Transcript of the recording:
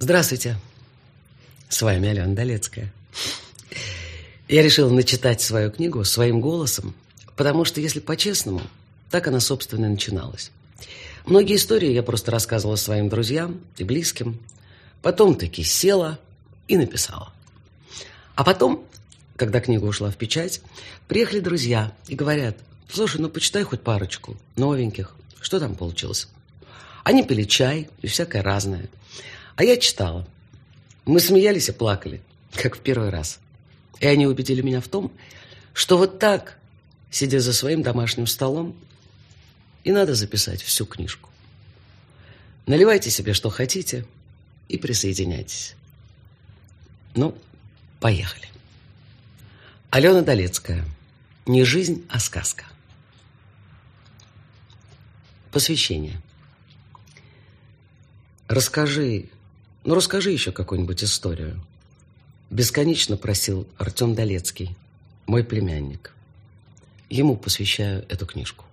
Здравствуйте. С вами Алена Долецкая. Я решила начитать свою книгу своим голосом, потому что, если по-честному, так она, собственно, и начиналась. Многие истории я просто рассказывала своим друзьям и близким. Потом таки села и написала. А потом, когда книга ушла в печать, приехали друзья и говорят, слушай, ну почитай хоть парочку новеньких. Что там получилось? Они пили чай и всякое разное. А я читала. Мы смеялись и плакали, как в первый раз. И они убедили меня в том, что вот так, сидя за своим домашним столом, и надо записать всю книжку. Наливайте себе, что хотите, и присоединяйтесь. Ну, поехали. Алена Долецкая. Не жизнь, а сказка. Посвящение. Расскажи, ну расскажи еще какую-нибудь историю. Бесконечно просил Артем Долецкий, мой племянник. Ему посвящаю эту книжку.